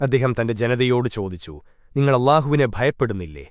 അദ്ദേഹം തന്റെ ജനതയോട് ചോദിച്ചു നിങ്ങൾ അള്ളാഹുവിനെ ഭയപ്പെടുന്നില്ലേ?